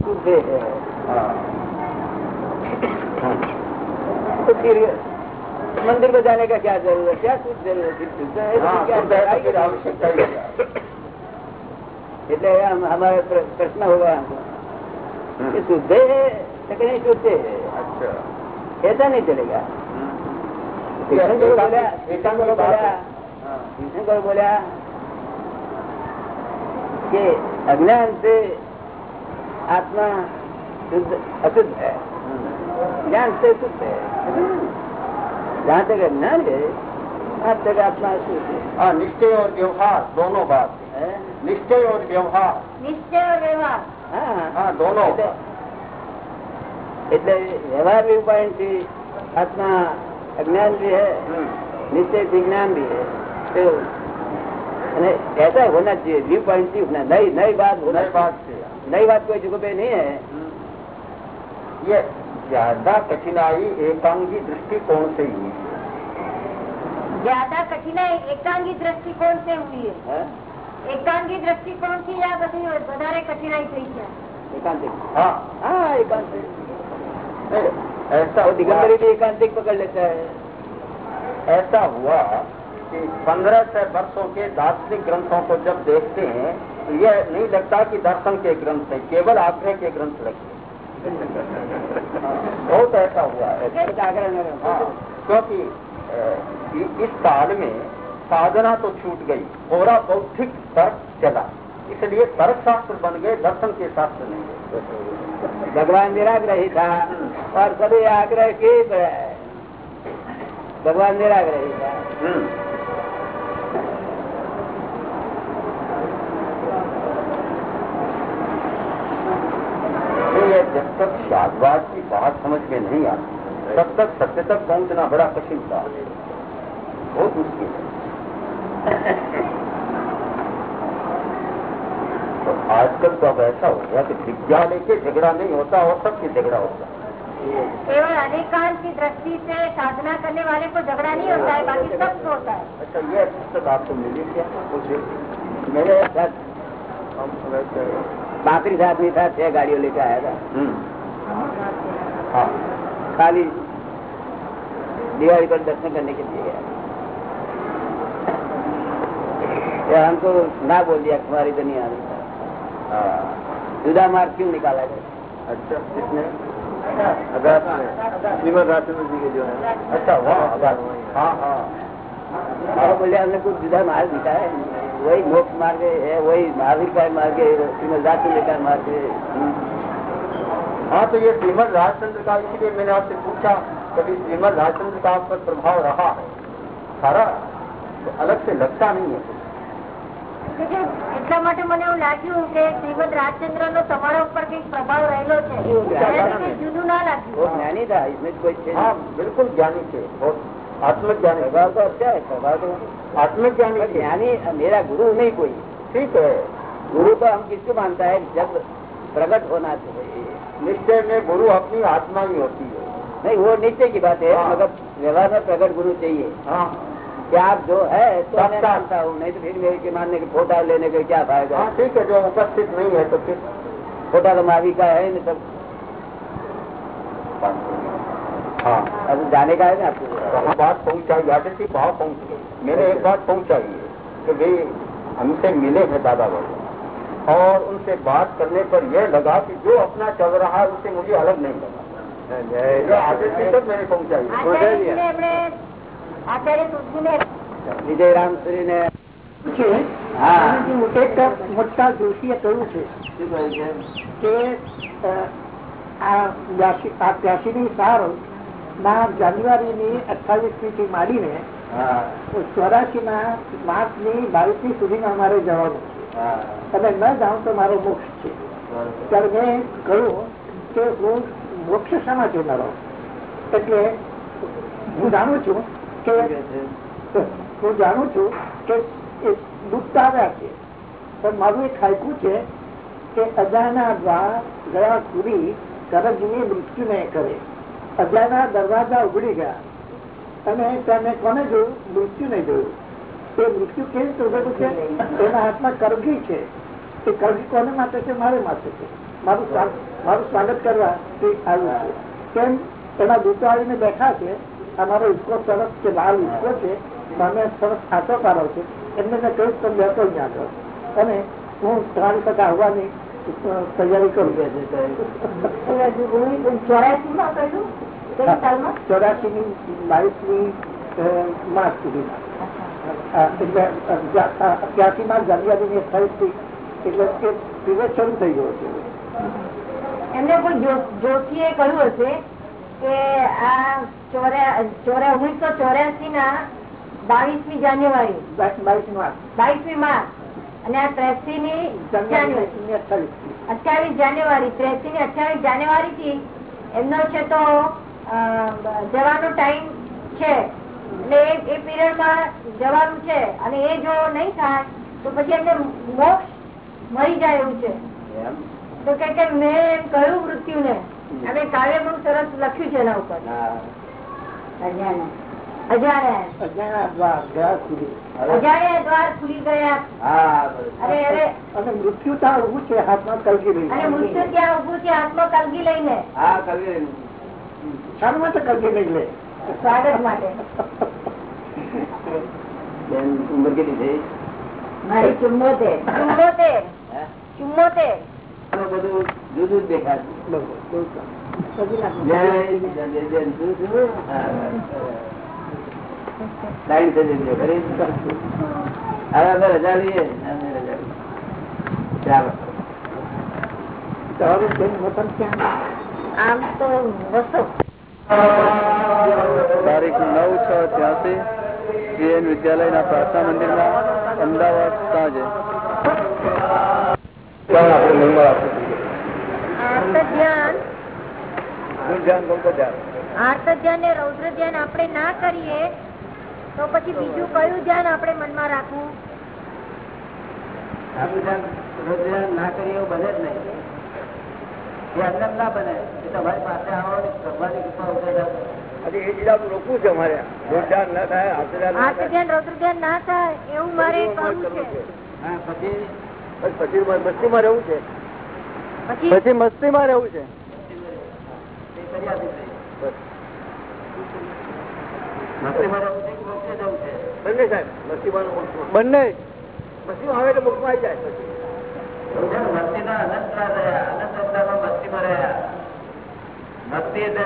शुद्ध है तो फिर मंदिर में जाने का क्या जरूरत क्या शुद्ध जरूरत है? शुद्ध है तो हाँ, क्या शुद्ध है तो है? फिर आवश्यकता ही क्या? એટલે हम- हमारा प्र- प्रश्न होगा हमको कि शुद्ध है कि नहीं शुद्ध है अच्छा ऐसा नहीं चलेगा ये कृष्ण को बोला एकांत- कृष्ण एकांत को की बात बोला है। हाँ। कृष्ण को बोला कि अज्ञान से आत्मा शुद्ध अशुद्ध है ज्ञान से शुद्ध है जहाँ तक अज्ञान है वहाँ तक आत्मा अशुद्ध है हाँ निश्चय और व्यवहार दोनों बात है। हैं? निश्चय और व्यवहार નિશ્ચય और व्यवहार હા हाँ दोनों એટલે એટલે વ્યવહાર વ્યू पॉइंट थी आत्मा अज्ञान भी है हम्म। निश्चय भी ज्ञान भी है तो અને ऐसा होना चाहिए व्यू पॉइंट थी होना नई नई बात होना नई बात से नई बात कोई जगह पे नहीं है ये ज्यादा कठिनाई एकांगी दृष्टिकोण से ही हुई है। ज्यादा कठिनाई एकांगी दृष्टिकोण से हुई है हाँ? એકાંગી દ્રષ્ટિકોણ થી આ બધી વધારે કઠિનાઈ થઈ છે एकांतिक हाँ हाँ एकांतिक नहीं, ऐसा और हुआ, दिगंबरी भी एकांतिक पकड़ लेता है ऐसा हुआ कि पंद्रह सौ वर्षों के दार्शनिक ग्रंथों को जब देखते हैं तो यह नहीं लगता कि दर्शन के ग्रंथ है केवल आग्रह के ग्रंथ लगते हैं। बहुत ऐसा हुआ है जागरण में हाँ, क्योंकि अ, इ- इस काल में साधना तो छूट गई पूरा बौद्धिक तर्क चला इसलिए तर्क शास्त्र बन गए दर्शन के शास्त्र नहीं गए भगवान निराग्रही था और सभी आग्रह के भगवान निराग्रही था हम्म। जब तक शादवाद की बात समझ में नहीं आती तब तक सत्य तक पहुँचना बड़ा कठिन था बहुत मुश्किल है। तो आजकल तो अब ऐसा हो गया कि विद्यालय के झगड़ा नहीं होता और सबके झगड़ा होता। है केवल अनेकांत की दृष्टि से साधना करने वाले को झगड़ा नहीं होता है बाकी सब होता है। अच्छा ये पुस्तक आपको मिली क्या? मुझे। પાંત્રીસ આદમી સાથ છે ગાડીઓ લેતા આવ્યા હતા ખાલી દિવાળી पर दर्शन करने के लिए गया। हमको ना बोल दिया तुम्हारी तो नहीं आ रही। हाँ। जुदा मार्ग क्यों निकाला गया? अच्छा किसने? जो है। अच्छा वाह हाँ हाँ।, हाँ बोलिया हमने कुछ जुदा मार्ग निकाला है। वही मोक्ष मार्ग है वही महावीर का मार्ग है श्रीमद राजचंद्र का मार्ग है हाँ तो ये श्रीमद राजचंद्र का इसीलिए मैंने आपसे पूछा कभी श्रीमद राजचंद्र का आप पर प्रभाव रहा है सारा तो अलग से लगता नहीं है એટલે કે એટલા માટે મને એવું લાગ્યું કે શ્રીમદ રાજચંદ્ર નો તમારા ઉપર કઈક પ્રભાવ રહેલો છે એનાથી કંઈ જુદું ના લાગ્યું वो ज्ञानी था इसमें कोई चीज हाँ बिल्कुल ज्ञानी थे बहुत आत्मज्ञानी प्रभाव तो अच्छा है प्रभाव तो आत्मज्ञानी पर थे ज्ञानी मेरा गुरु नहीं कोई ठीक है गुरु तो हम किसको मानता है जब प्रकट होना चाहिए निश्चय में गुरु अपनी आत्मा ही होती है नहीं वो निश्चय की बात है हाँ। मगर व्यवहार में प्रकट गुरु चाहिए हाँ कि आप जो है तो मैं साक्षात। मानता हूँ नहीं तो फिर मेरे के मानने के फोटा लेने का क्या फायदा हाँ ठीक है जो उपस्थित नहीं है तो फिर फोटा तो मावी का है नहीं सब हाँ अब जाने का है ना आपको तो हम बात पहुंचाई आगे थी भाव पहुंच गई मैंने एक बात पहुंचाई है कि भाई हमसे मिले हैं दादा बाबू और उनसे बात करने पर यह लगा कि जो अपना चल रहा है उससे मुझे अलग नहीं लगा ये आगे थी तक मैंने पहुंचाई है। આચાર્યજીને એમણે આચાર્ય સુધીને વિજય રામસુરી ને છે હા એક મોટા જોશીએ કહ્યું છે શું કહે છે કે અ, આ બ્યાસી આ ત્યાસીની જાન્યુઆરી ની અઠાવીસથી માંડીને ચોરાશી ના માર્ચની બાવીસમી સુધીમાં અમારે જવાનું છે. તમે ન જાઓ તો મારો મોક્ષ છે. ત્યારે મેં કહ્યું કે હું મોક્ષ શામાં જોનારો એટલે હું જાણું છું કે છે? હું જાણું છું કે ડૂબતા આવ્યા છે. પણ મારું એક હાઈકું છે કે અજાના દ્વાર ગયા સુધી કરજની મૃત્યુ નહીં કરે. અજાના દરવાજા ઉઘડી ગયા. અને તેને કોને જોયું? મૃત્યુ નહીં જોયું. એ મૃત્યુ કેવી રીતે ઉભેલું છે? એના હાથમાં કરગી છે. એ કરગી કોને માટે છે? મારે માટે છે. મારું મારું સ્વાગત કરવા તે આવ્યું છે. કેમ? એના દૂતો આવીને બેઠા છે. અમારો ઇસકો સરસ છે, લાલ ઇસકો છે. તમે સરસ ખાતો પાડો છે. એમને મેં કહ્યું તમે જ આગળ. અને હું ત્રણ ટકા આવવાની તૈયારી કરું કે છે ચોરાસી ની બાવીસની માર્ચ સુધી. એટલે માં જાન્યુઆરી ની અઠાવીસથી એટલે એ પીરિયડ શરૂ થઈ ગયો છે એમને કોઈ જોશીએ કહ્યું હશે કે આ ચોર્યા ઓગણીસો ચોર્યાસી ના બાવીસમી જાન્યુઆરી. બાવીસ માર્ચ. બાવીસમી માર્ચ. અને આ ત્રેસી ની અઠાવીસ જાન્યુઆરી. ત્રેસી ની અઠાવીસ જાન્યુઆરી થી એમનો છે તો જવાનો ટાઈમ છે. એટલે એ- પીરિયડમાં જવાનું છે. અને એ જો નહીં થાય તો પછી એમને મોક્ષ મળી જાય એવું છે. તો કે કે મેં એમ કહ્યું મૃત્યુ ને અને કાવ્ય બહુ સરસ લખ્યું છે એના ઉપર. હા. મૃત્યુ ત્યાં ઉભું છે હાથમાં કલગી અને મૃત્યુ ત્યાં ઉભું છે હાથમાં કલગી લઈને. હા કવિ શા માટે કલગી લઈ લે? સ્વાગત માટે. બેન ઉંમર કેટલી થઈ? મારી ચુમ્મોતેર. ચુમ્મોતેર. ચુમ્મોતેર. બધું જુદું જ દેખાય લાઈન થઈ જજો ખરી હવે અમે રજા લઈએ. અમે રજા ચાલો. તમારું બેન વતન ક્યાં? આમ તો વસો. તારીખ નવ છ ત્યાસી જીએન વિદ્યાલયના પ્રાર્થના મંદિરમાં અમદાવાદ સાંજે. આપણે આર્ત ધ્યાન. રૌદ્ર ધ્યાન આપણે ના કરીએ. તો પછી બીજું કયું ધ્યાન આપણે મનમાં રાખવું? ના કરીએ એવું બને જ નહીં. એ અંદર ના બને. તમારી પાસે આવો ભગવાનની કૃપા ઉતરે એ જિલ્લાનું રોકવું છે અમારે ધ્યાન ના થાય ધ્યાન ના થાય ધ્યાન રૌદ્ર ધ્યાન ના થાય એવું મારે કરવું છે. હા પછી? બસ પછી બસ્તીમાં રહેવું છે. પછી? પછી મસ્તીમાં રહેવું. મસ્તીમાં છે? બંને સાહેબ બંને. બસ્તીમાં આવે એટલે મુખમાં આવી જાય પછી. મસ્તીના અનંત ત્રાસ રહ્યા અનંત મસ્તીમાં રહ્યા. મસ્તી એટલે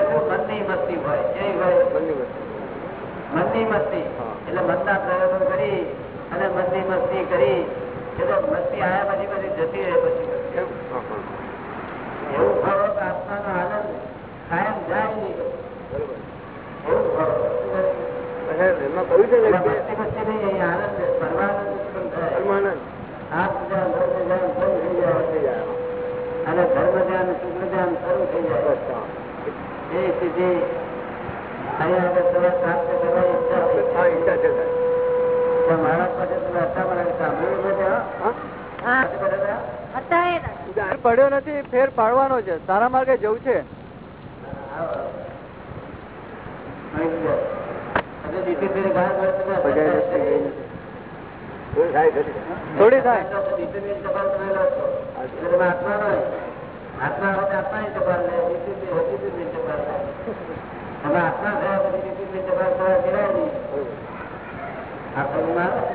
મસ્તી હોય કેવી હોય. બંને મસ્તી. એટલે મનના પ્રયોગો કરી અને મનની મસ્તી કરી. એ તો મસ્તી આયા પછી પછી જતી રહે પછી એમ? હા, હા. એવું ભાવો કે આનંદ કાયમ જાય નહીં. બરોબર. એવું એમાં કહ્યું છે પરમાનંદ. અને ધર્મ ધ્યાન શુક્લ ધ્યાન શરૂ થઈ જાય. એ સ્થિતિ પડ્યો નથી. ફેર પાડવાનો છે. સારા માર્ગે જવું છે. થોડી થાય આત્મા હોય. આત્માની ટપાલ લે દીકરીની ટપાલ લે આત્મા થયા પછી ટપાલ કરવા દેવાય નહીં. આ સમજમાં આવે?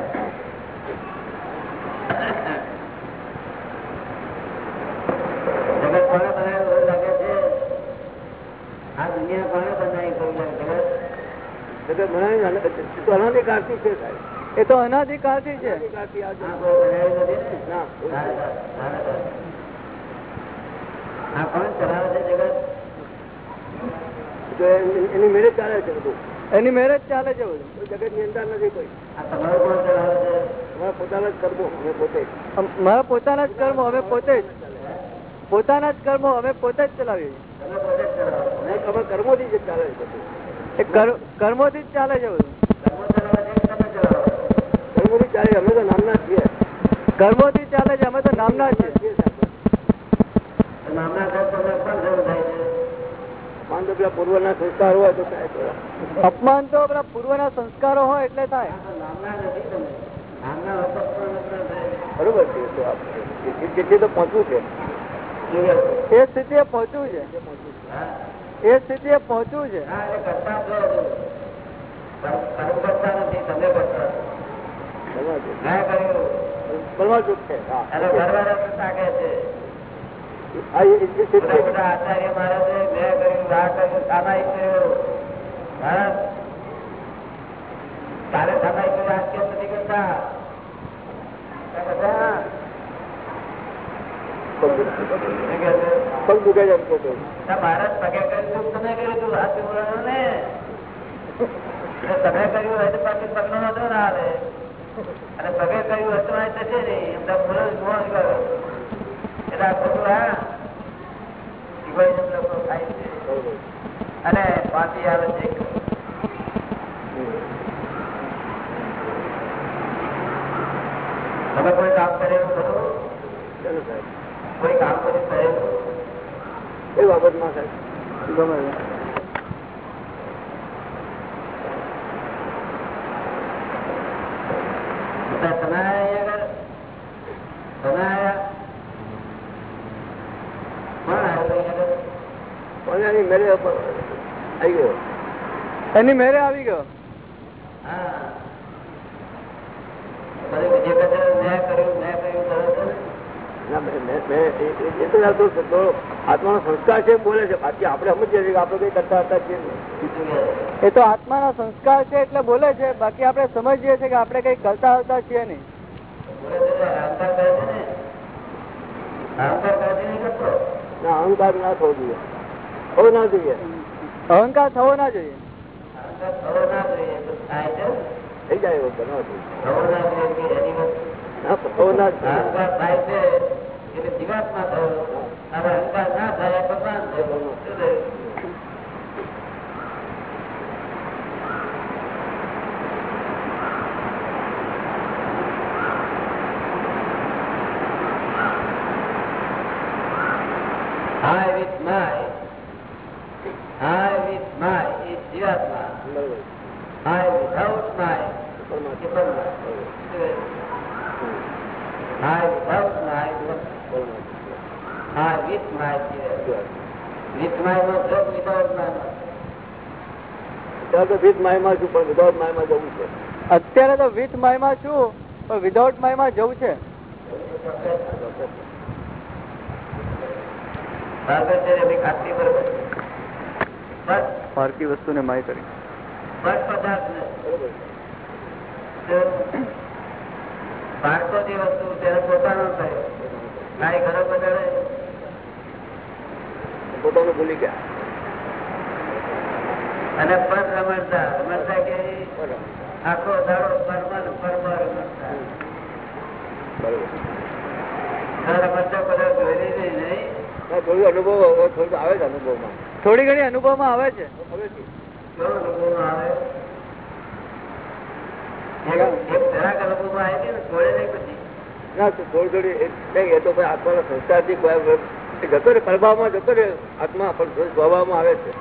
જગત કોને બનાવ્યું એવું લાગે છે આ દુનિયા કોને બનાવી કોઈ લાગે જગત જગત બનાવીને અન- એ તો અનાધિકારથી છે સાહેબ. એ તો અનાધિકારથી છે. જગત- ને? ના, જગત? એની મેરેજ ચાલે છે બધું. એની મેરેજ ચાલે છે બધું. કોઈ જગતની અંદર નથી કોઈ. આ તમારું કોણ ચલાવે છે? અમારા પોતાના જ કરવો અમે પોતે. મારા પોતાના જ કર્મો અમે પોતે જ. પોતાના જ કર્મો અમે પોતે જ ચલાવીએ કર્મો થી પોતે જ ચલાવો છો. નહીં, અમે કર્મોથી જ ચાલે છે બધું થી જ ચાલે છે બધું ચાલે અમે તો નામના જ છીએ કર્મોથી ચાલે છે અમે તો નામના છીએ સંસ્કાર હોય તો થાય અપમાન તો આપણા પૂર્વના સંસ્કારો હોય એટલે થાય. બરોબર છે એ સ્થિતિ સ્થિતિએ પહોંચવું છે? એ સ્થિતિએ પહોંચવું છે. તારે નથી કરતા? બધા? પગ પાછું આવે અને પગે છે આવે છે તમે કોઈ કામ કરેલું ખરું ચાલો સાહેબ. કોઈ કામ એ બાબતમાં સાહેબ ગમે તમે આગળ? તમે? પણ એની મેરે આવી ગયો એની મેરે આવી ગયો હા. બધું જે કચરો મેં કર્યું, મેં કર્યું કરો છો ને? ના, મેં- મેં- મેં એ- એ- એ તો. આત્માનો સંસ્કાર છે બોલે છે. બાકી આપણે સમજીએ છીએ કે આપણે કઈ કરતા હતા છીએ? એ તો આત્માનો સંસ્કાર છે એટલે બોલે છે. બાકી આપણે સમજીએ છીએ કે આપણે કઈ કરતા હતા છીએ નહીં. બોલે છે ને, અહંકાર ને? થવો જોઈએ. હોવું ના જોઈએ. અહંકાર થવો ના જોઈએ. અહંકાર થવો ના જોઈએ. થઈ જાય એવો બનવા જોઈએ થવો ના જોઈએ. એટલે જીવાત્મા થયો અને અહંકાર ના થયા ભગવાન થયો વિથ માયમાં છું પણ વિધાઉટ માયમાં જવું છે. અત્યારે તો વિથ માયમાં છું પણ વિધાઉટ માયમાં જવું છે. પારકી વસ્તુને માય કરી. પારકો જે વસ્તુ ત્યારે પોતાનો થાય ઘરો બદલે પોતાનું ભૂલી ગયા. અને પર રમતા રમતા કે આખો દાડો પરમન પરમ રમણતા બરોબર તો રમણતા બધા જોયેલી નહીં નહીં? ના, થોડું અનુભવમાં થોડું આવે છે અનુભવમાં. થોડી થોડી એ- તો ભાઈ આત્માના સંસ્કારથી કોઈ જતો રે પ્રભાવમાં જતો રે આત્મા પણ સ્વભાવમાં આવે છે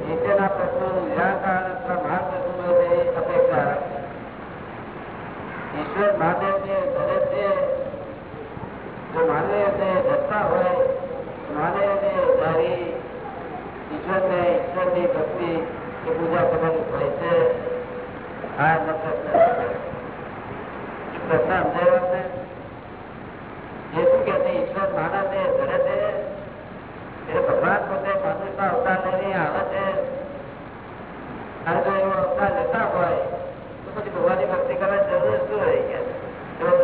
નીચેના પ્રશ્નોનું નિરાકરણ અથવા માર્ગદર્શન મળે તે અપેક્ષા રાખે. ઈશ્વર મહાદેવ જે કરે છે જો માનવીય તે દસતા હોય માનવીય તે ધારી ઈશ્વરને ઈશ્વરની ભક્તિ કે પૂજા કરવાની હોય છે આ એમનો પ્રશ્ન છે. એ પ્રશ્ન સમજાયો આપને? એ શું કે છે ઈશ્વર માનવને ધરે છે એટલે ભગવાન પોતે મનુષ્યના અવતાર લઈને આવે છે અને જો એવો અવતાર લેતા હોય તો પછી ભગવાનની ભક્તિ કરવાની જરૂર શું રહી ગયા છે?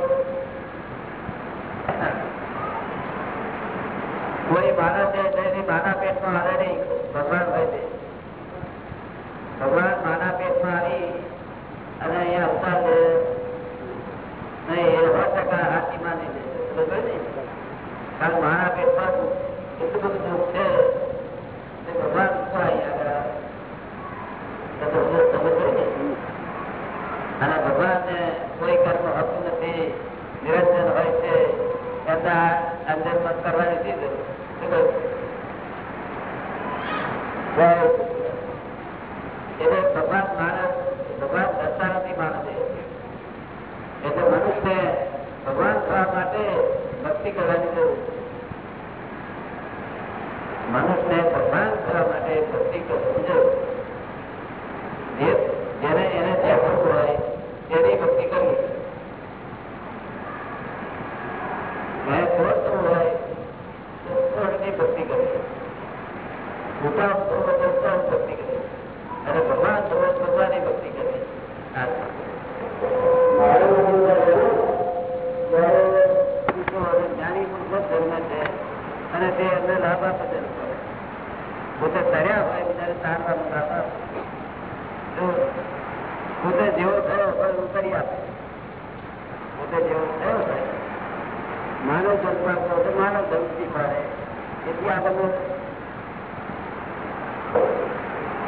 કોઈ માનવ છે જેની માના પેટમાં આવે નહીં ભગવાન હોય છે ભગવાન માના પેટમાં આવી અને અહીંયા અવતાર લે નહીં એ સો ટકા હાથી માની લે બરોબર ને કારણ મારા પેટમાં એટલું બધું દુઃખ છે તે ભગવાન શું અહીંયા આગળ તમે સમજ- સમજ પડી ને? અને ભગવાનને કોઈ કર્મ હોતું નથી નિરંજન હોય છે એમના અંજન કરવાની શી જરૂર શું કહ્યું? એટલે ભગવાન માણસ ભગવાન દસતા નથી માણસે એટલે મનુષ્યને ભગવાન થવા માટે ભક્તિ કરવાની જરૂર છે. મનુષ્યને ભગવાન થવા માટે ભક્તિ કરવાની જરૂર છે. જે- જેને એને જેવું હોય તેની ભક્તિ કરવી મેં ખોટું હોય તો ખોટની ભક્તિ કરવી મોટા મોટા ભક્તિ કરવી અને ભગવાન સમજ ભગવાનની ભક્તિ કરવી આ જ્ઞાની પુરુષ ધર્મ છે અને તે એમને લાભ આપે છે પોતે તર્યા હોય બીજાને તારવાનું લાભ આપે જો પોતે જેવો થયો હોય એવું કરી આપે પોતે જેવો થયો છે. માનવ આપતો તો માનવ ધર્મ શીખવાડે એથી આ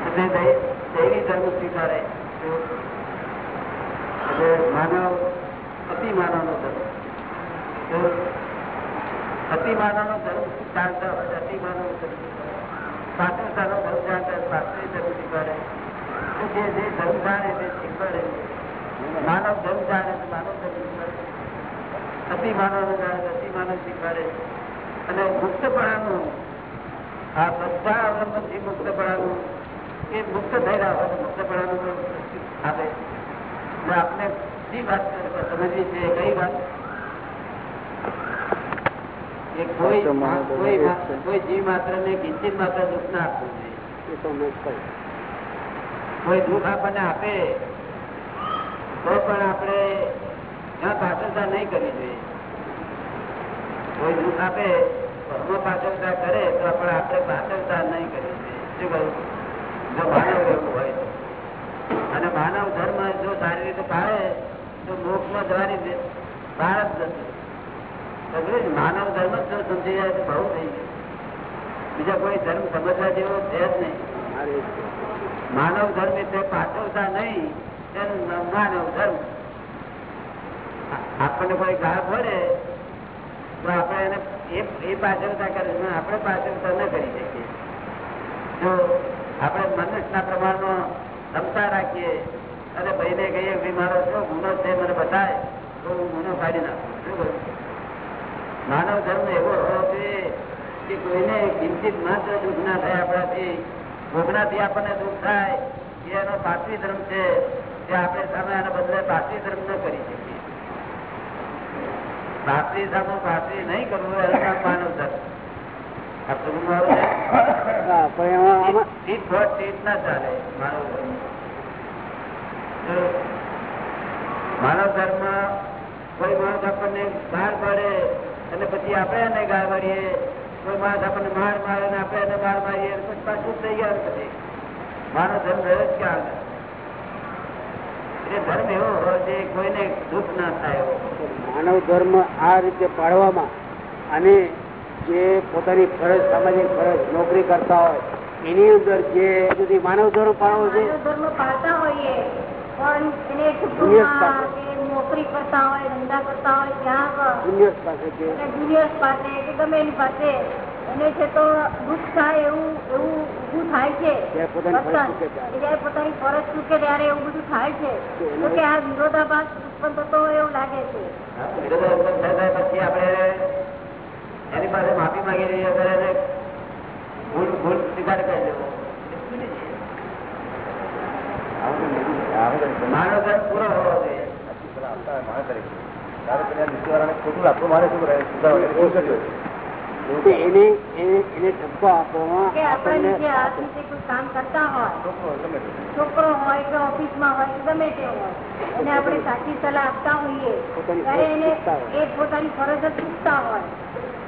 એટલે દૈવી ધર્મ સ્વીકારે માનવ અતિ માનવ નો ધર્મ. અતિ માનવ નો ધર્મ જાણતા હોય અતિ માનવ નો ધર્મ જાણતા હોય ધર્મ શીખવાડે જે ધર્મ જાણે તે શીખવાડે માનવ ધર્મ જાણે માનવ ધર્મ અતિ માનવ જાણે અતિ માનવ શીખવાડે અને મુક્તપણાનું આ બધા અવલંબનથી મુક્તપણાનું એ મુક્ત થયેલા હોય મુક્તપણાનું આપે. આપને શી વાત સમજવી છે કઈ વાત? કોઈ. કોઈ જીવ માત્ર ને કિંચિત માત્ર દુઃખ ના આપવું જોઈએ કોઈ દુઃખ આપણને આપે તો પણ આપણે ત્યાં પાછળતા નહીં કરવી જોઈએ. કોઈ દુઃખ આપે ધર્મ પાછળતા કરે, તો આપણે આપણે પાછળતા નહીં કરવી જોઈએ. જો માનવ રહેવું હોય તો. અને માનવ ધર્મ જો સારી રીતે પાળે, તો મોક્ષમાં જવાની બહાર જ નથી. માનવ ધર્મ જ જો સમજી જાય તો બહુ થઈ ગયું. બીજા કોઈ ધર્મ સમજવા જેવો છે જ નહીં. માનવ ધર્મ એટલે પાછળતા નહીં આપણને કોઈ ઘા પડે તો આપણે એને એ- પાછળતા કરે આપણે પાછળતા ન કરી શકીએ. જો આપણે મનુષ્યના પ્રમાણમાં ક્ષમતા રાખીએ અને ભાઈને કહીએ મારો શું ગુનો છે? મને બતાય. તો હું ગુનો કાઢી નાખું. માનવ ધર્મ એવો હોવો જોઈએ કે કોઈને કિંચિત માત્ર દુઃખ ના થાય. આપણાથી ભોગનાથી આપણને દુઃખ થાય. એનો પાર્થિવ ધર્મ છે. કે આપણે સામે આના બદલે પાર્થિવ ધર્મ ન કરી શકીએ. પાર્થિવ સામે પાર્થિવ નહીં કરવું એનું માનવ ધર્મ. આ પ્રભુ ના ચાલે માનવ ધર્મ. માનવ ધર્મ કોઈ માણસ આપણને બહાર પાડે અને પછી આપણે એને ગાળ મારીએ કોઈ માણસ આપણને માર મારે આપણે એને માર મારીએ પછી પાછું થઈ ગયા પછી માનવ ધર્મ રહ્યો જ ક્યાં આગળ? ધર્મ એવો હોય છે કોઈને દુઃખ ના થાય માનવ ધર્મ આ રીતે પાડવામાં અને જે પોતાની ફરજ સામાજિક ફરજ નોકરી કરતા હોય એની અંદર જે સુધી માનવ ધર્મ પાળવો છે ધર્મ પાળતા હોઈએ પણ એને નોકરી કરતા હોય ધંધા કરતા હોય ત્યાં પાસે છે અને જુનિયર્સ પાસે કે ગમે એની પાસે એને છે તો દુઃખ થાય એવું એવું ઊભું થાય છે ત્યારે પોતાની ફરજ ચૂકે ત્યારે. કે જ્યારે પોતાની ફરજ ચૂકે ત્યારે એવું બધું થાય છે તો કે આ વિરોધાભાસ ઉત્પન્ન થતો એવું લાગે છે પછી આપણે એની પાસે માફી માંગી લઈએ એને ભૂલ ભૂલ સ્વીકાર કરી દેવો માણસ પૂરો હોવો જોઈએ માણસ ખોટું રાખવું મારે તો એને એને એને ઠપકો આપવામાં કે આપણે આપણને નીચે હાથ નીચે કોઈ કામ કરતા હોય. છોકરો હોય. કે ઓફિસમાં હોય ગમે તે હોય. એને આપણે સાચી સલાહ આપતા હોઈએ. ત્યારે એને એ પોતાની ફરજ ચૂકતા હોય.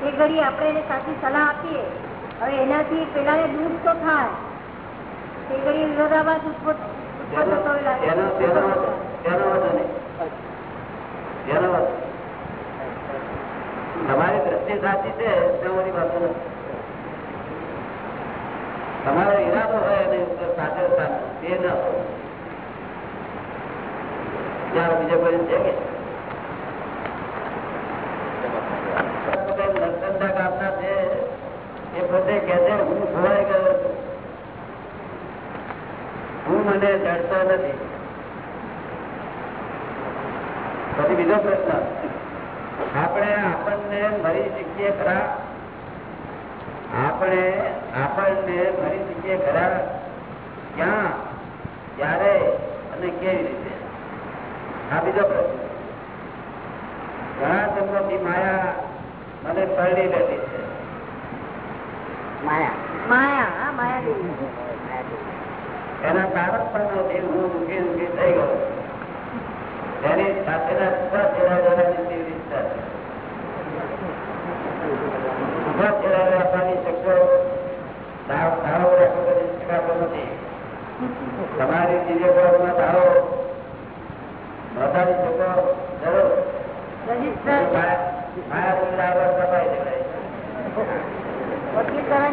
એ ઘડી આપણે એને સાચી સલાહ આપીએ. હવે એનાથી પેલાને દુઃખ તો થાય. એ ઘડી વિરોધાભાસ ઉત્પન્ન ઉત્પન્ન થતો હોય લાગે. તેનો તેનો તેનો વાંધો નહીં તેનો વાંધો તમારી દ્રષ્ટિ સાચી છે બધી નથી. તમારો ઈરાદો હોય અને સાચું તે ન હોય. બીજા કોઈ છે કે? હું ખોવાઈ ગયો હું મને જડતો નથી. પછી બીજો પ્રશ્ન. આપણે આપણને મરી શકીએ ખરા આપણે આપણને મરી શકીએ ખરા ક્યાં ક્યારે અને કેવી રીતે? આ બીજો પ્રશ્ન. ઘણા જન્મથી માયા મને પરડી લેતી છે. માયા. માયા માયા એના કારણ પણ નથી હું દુઃખી દુઃખી થઈ ગયો. તેની સાથેના છ જોડા લેવાની કેવી ઈચ્છા છે સુખા છેડા લેવાની શક્યો દાવ દાવો રાખો કરી શકાતો નથી. તમારી ચીજે માં દાવો નોંધાવી શકો જરૂર.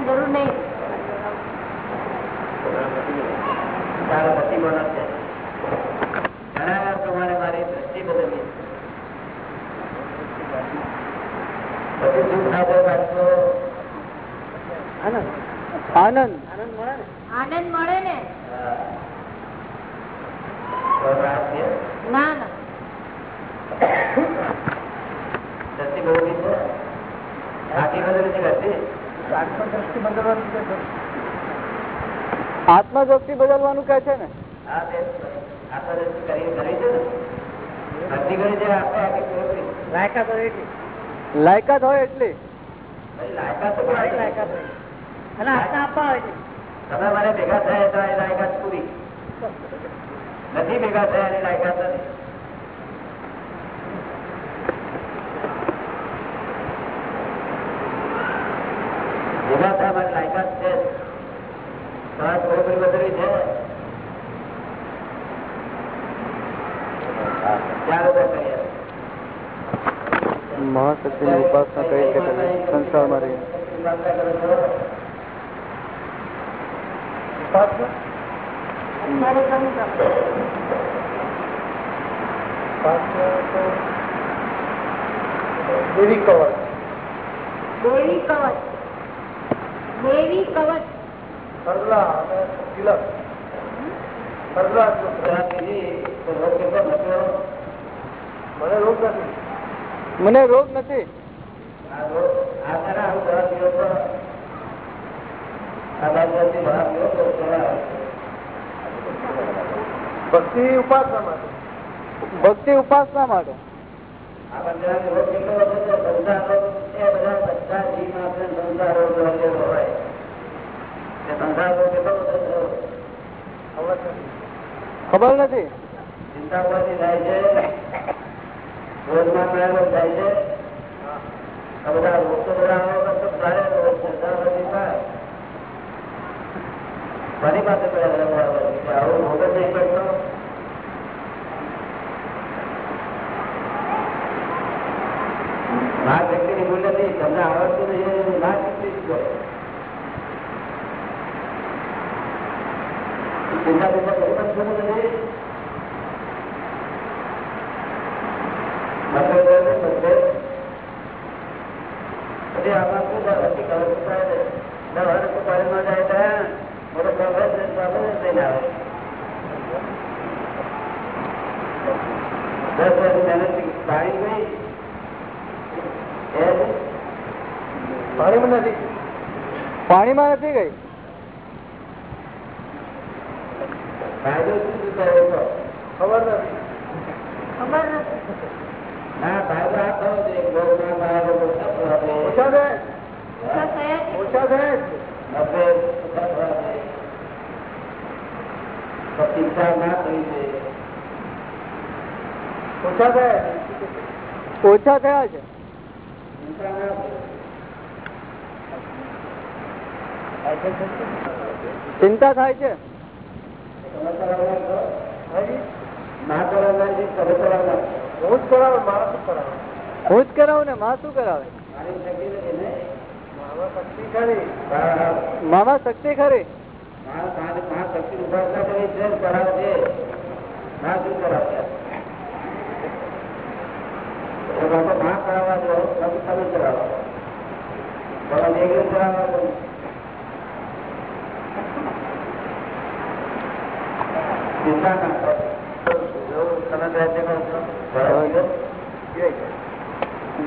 જરૂર નહીં. તારો પતિ બોલો છે જણાવ્યા પ્રમાણે મારી દ્રષ્ટિ બદલી પછી શું ફાયદો પાછો આનંદ. આનંદ મળે ને? ને છે ના. છે આખી છે આત્મદ્રષ્ટિ બદલવાનું કે છે ને? આ તે આપણે દ્રષ્ટિ કરી કરી છે ને અડધી કરી છે આખી હોય એટલી લાયકાત હોય એટલી. તમે મને ભેગા થયા તો એ લાયકાત પૂરી. નથી ભેગા થયા એની લાયકાત નથી ભેગા થયા મારી લાયકાત છે તમારે થોડી બદલી છે ચાલો તો કરીએ મહાશક્તિની ઉપાસના કઈ રીતે કરવી સંસારમાં રહી ઉપાસના કરો છો? અત્યારે કમી કરો. દેવી કવચ દેવી કવચ દેવી કવચ હરલા અને તિલક હરલા ત્યાં સુધી તો રોગ કેટલો નક્યો? મને રોગ નથી મને રોગ નથી. ભક્તિ ઉપાસના માટે. ભક્તિ ઉપાસના માટે. ખબર નથી. ચિંતા થાય છે રોજમાં કયા થાય છે. બધા રોગ તો પાસે પ્રયોગ નહીં પડતો ના વ્યક્તિની ભૂલ નથી, તમને આવડતું નહીં ના વ્યક્તિ જ કરે ચિંતા ચિંતા કરી પણ શું પાણીમાં નથી ગઈ ફાયદો શું શું થયો તો ખબર નથી ખબર નથી ના ફાયદો આ થયો છે રોગ ના ફાયદો ઓછા થવા દે ઓછા છે ઓછા થયા છે ઓછા છે નબ્બે ઓછા થવા દે પ્રતિષ્ઠા ના થઈ છે ઓછા છે ઓછા થયા છે ચિંતા થાય. છે છો? છે. હું જ કરાવે કરાવે કરાવું ને માં શું કરાવે મારી શક્તિ ખરી. મામા શક્તિ ખરી મા- મા- મા ઉપાસના કરી છે, કરાવજે. ના શું કરાવશે? ના?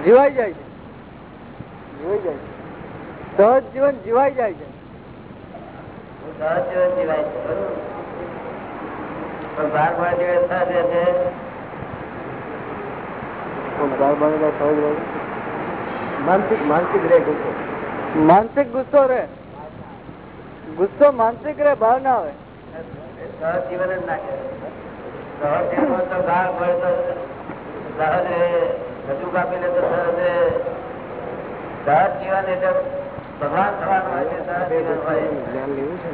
જીવાઈ જાય છે જીવાઈ જાય છે સહજ જીવન જીવાઈ જાય છે સહજ જીવન જીવાય છે, બરોબર? પણ બાર બાર થાય છે માનસિક ગુસ્સો. માનસિક ગુસ્સો રે. ગુસ્સો માનસિક રે બહાર ના આવે સહજ જીવન જ ના સહજ જીવન તો ગાળ પડે તો સહજ રહે, બધું તો સહજ. સહજ જીવન એટલે ભગવાન થવાનું હોય છે સહજ જીવન હોય. જ્ઞાન લેવું છે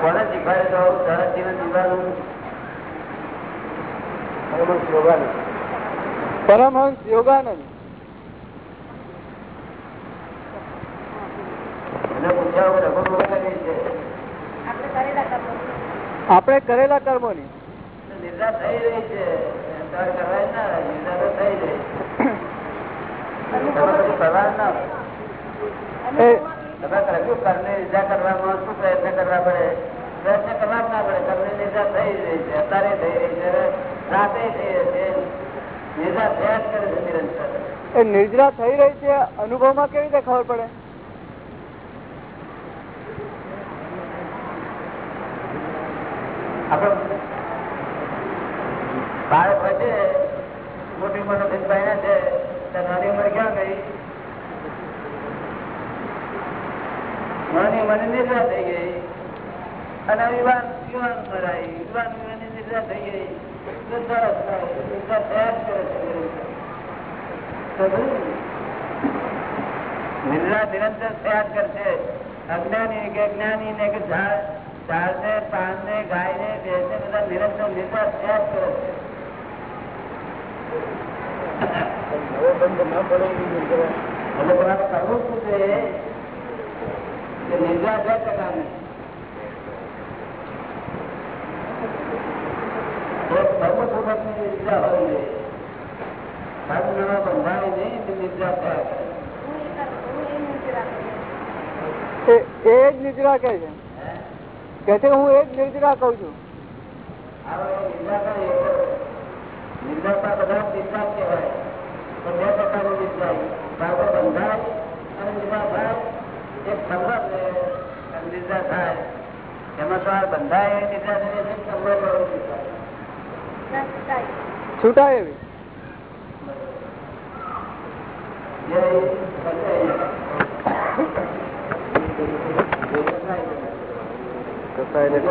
કોને શીખવાડે તો સહજ જીવન જીવવાનું પરમહંસ યોગાનંદ. આપણે કરેલા કર્મો ની પ્રયત્ન કરવા પડે? પ્રયત્ન કરવા જ ના પડે. કર્મની નિર્ધાર થઈ રહી છે. અત્યારે થઈ રહી છે. છે છે એ નિર્જરા થઈ રહી છે અનુભવમાં કેવી રીતે ખબર પડે? બાળક હોય છે મોટી ઉંમરનો ભેદભાઈ છે તો નાની ઉંમર ક્યાં ગઈ? નાની ઉંમર નિદ્રા થઈ ગઈ. અને યુવાન યુવાન ઉંમર આવી યુવાન નિદ્રા થઈ ગઈ. નિદ્રા નિદ્રા નિદ્રા નિરંતર થયા કરશે. અજ્ઞાની કે જ્ઞાની ને કે ઝાડ ઝાડ ને પાન ને ગાય ને ભેંસ ને બધા નિરંતર નિદ્રા કરે છે? તમારે છે નિદ્રા બે પ્રકારની એક સર્વસુખની નિદ્રા હોય બંધાય નહીં તે નિદ્રા થયા એ જ નિદ્રા કે છે. કે છે હું એ જ નિર્જરા કઉ છું. નિર્ધાતા બધા કહેવાય. તો બે પ્રકારની નિર્ધાય બાબો બંધાય અને નિદ્રા થાય એક છે અને થાય. એમાં તો આ બંધાય નિર્ધાર થાય છે સંભવ કરો નિર્ધાર છૂટાય એવી?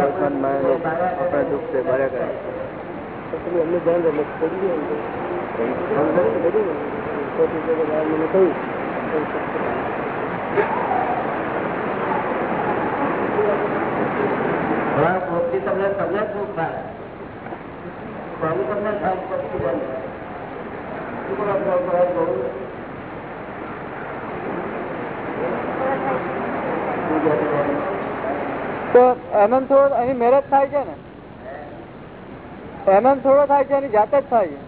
આપણા દુઃખ છે, ભર્યા કરે. એમનું ધ્યાન રહે પડી ગયું મને કહ્યું તમને તમને તમને શું? કરો? તો એમએમ થોડો એની મહેનત થાય છે ને એમએમ થોડો થાય છે એની જાતે જ થાય છે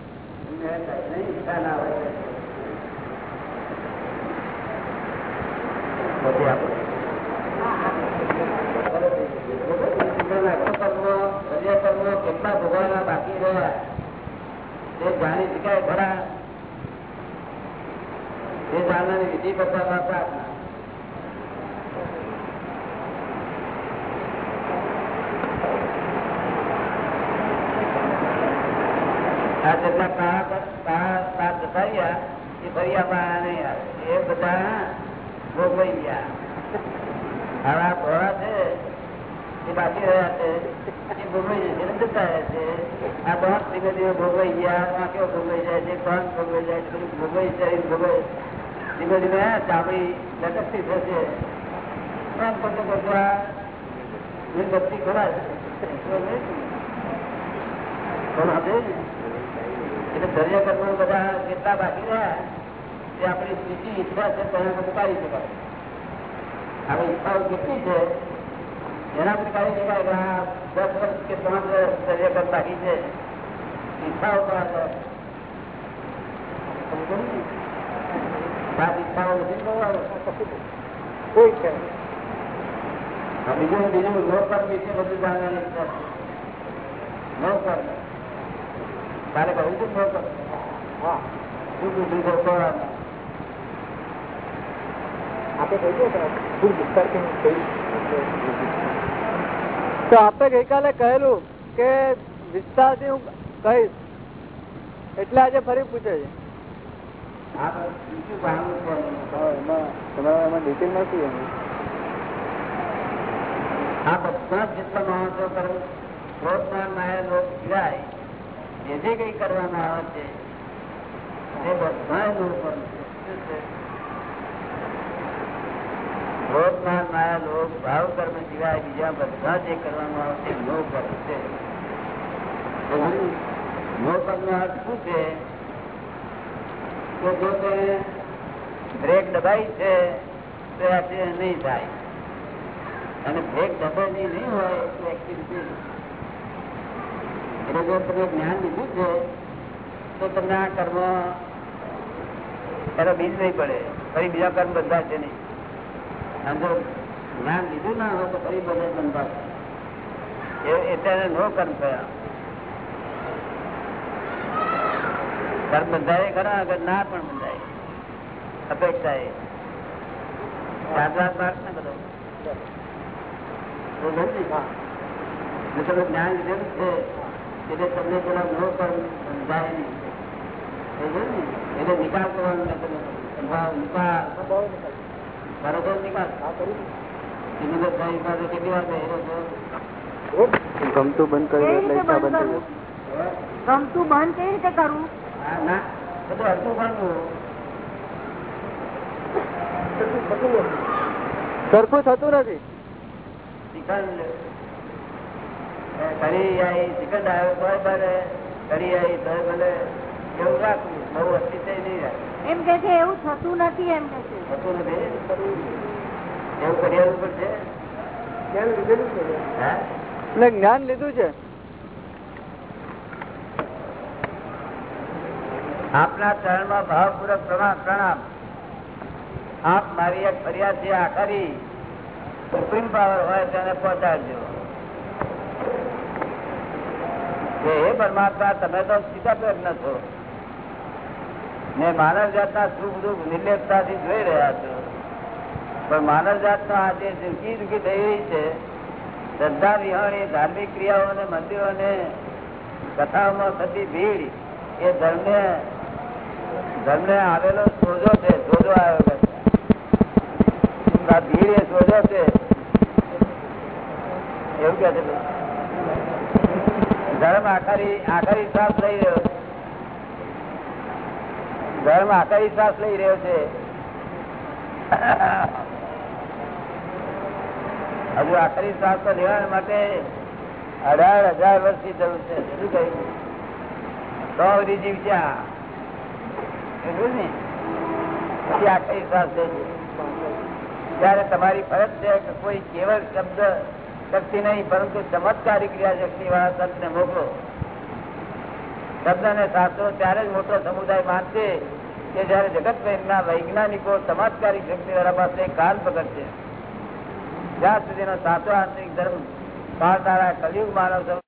કેટલા ભોગવવાના બાકી રહ્યા તે જાણી શકાય ખરા તે જાણવાની વિધિ બતાવવા પ્રાર્થના આ જેટલા કાળા કાળા પાપ જતા રહ્યા એ ફરી આપણા નહીં આવે એ બધા ભોગવાઈ ગયા હવે આ ભોળા છે એ બાકી રહ્યા છે. એ ભોગવાઈ જશે જતા રહે આ ધીમે ધીમે ભોગવાઈ ગયા. આંખો ભોગવાઈ જાય છે? કાન ભોગવાઈ જાય છે. ભોગવાઈ જાય ભોગવાઈ ધીમે ધીમે ચામડી લટકતી થશે. આમ કરતો કરતો આ કોણ આપે એટલે દરિયા કર્મ બધા કેટલા બાકી રહ્યા તે આપણી સ્થિતિ ઈચ્છા છે તેના મુકાવી શકાય. હવે ઈચ્છાઓ કેટલી છે એના પર કાઢી શકાય કે આ દસ વર્ષ કે પાંચ વર્ષ દરિયા કર્મ બાકી છે ઈચ્છાઓ તો આ સાત ઈચ્છાઓ નથી કરવાનું કોઈ છે બીજું બીજું નો કર્મ વિશે બધું જાણવાની ઈચ્છા છે. નો કર્મ તારે કહ્યું હતું નો કર્મ હા શું પૂછ્યું છે તો આપણે કહીએ તો ખૂબ વિસ્તારથી કહી તો આપે ગઈકાલે કહેલું કે વિસ્તારથી હું કહીશ. એટલે આજે ફરી પૂછે છે. જ કઈ કરવામાં આવે છે તે બધા ક્રોધના માયા લોક ભાવ કર્મ સિવાય બીજા બધા જે કરવામાં આવશે, નો કર્મ છે. નો કર્મ અર્થ શું છે? તો જો તે બ્રેક દબાઈ છે, તો એક્સિડન્ટ નહીં થાય. અને બ્રેક દબાવી નહીં હોય, તો એક્સિડન્ટ જો તમે જ્ઞાન લીધું છે, તો તમને આ કર્મ ત્યારે બીજ નહીં પડે. ફરી બીજા કર્મ બધા છે નહીં જો જ્ઞાન લીધું ના લોકો ફરી બધા એટલે નો કર્મ થયા. કર્મ બંધાય ખરા આગળ, ના પણ બંધાય. અપેક્ષા એ. ચાર ને બધો. જ્ઞાન લીધેલું છે. એટલે તમને પેલા નો નિકાલ કરવાનો નિકાલ. નિકાલ. ગમતું બંધ કરી એટલે ઈચ્છા બંધ થઈ ગમતું બંધ કેવી રીતે કરવું સરખું થતું નથી. કરી આવી શ્રીખંડ આવ્યો તોય ભલે કરી આવી તોય ભલે એવું રાખવું. બહુ અતિશય નહીં એમ કે છે એવું થતું નથી એમ કે છે. થતું નથી. જ્ઞાન લીધું છે. આપના ચરણમાં ભાવપૂર્વક પ્રણામ પ્રણામ. આપ મારી એક ફરિયાદ જે આખરી સુપ્રીમ પાવર હોય તેને પહોંચાડજો. કે હે પરમાત્મા તમે તો સીધા પ્રયત્ન છો. ને માનવ જાતના સુખ દુઃખ નિર્લેપતાથી જોઈ રહ્યા છો. પણ માનવ જાતનો આજે દુઃખી દુઃખી થઈ રહી છે, શ્રદ્ધા, વિહોણી, ધાર્મિક ક્રિયાઓ અને મંદિરોને, કથાઓમાં થતી ભીડ, એ ધર્મને ધર્મને આવેલો સોજો છે, સોજો આવ્યો ભીડ એ સોજો છે. એવું કે છે. ધર્મ આખરી આખરી શ્વાસ લઈ રહ્યો ધર્મ આખરી શ્વાસ લઈ રહ્યો છે. હજુ આખરી શ્વાસ તો લેવા માટે અઢાર હજાર વર્ષની જરૂર છે. શું કહ્યું? તો બધી જીવજ્યા એટલું પછી આખરી શ્વાસ લેજો. ત્યારે તમારી ફરજ છે કે કોઈ કેવળ શબ્દ શક્તિ નહીં, પરંતુ ચમત્કારી ક્રિયા શક્તિ વાળા શબ્દ મોકલો. શબ્દ અને શાસ્ત્રો ત્યારે જ મોટો સમુદાય માનશે કે જયારે જગત ના વૈજ્ઞાનિકો ચમત્કારી શક્તિ વાળા પાસે કાન પકડશે. જ્યાં સુધીનો સાચો આંતરિક ધર્મ પાળનારા કલયુગ માનવ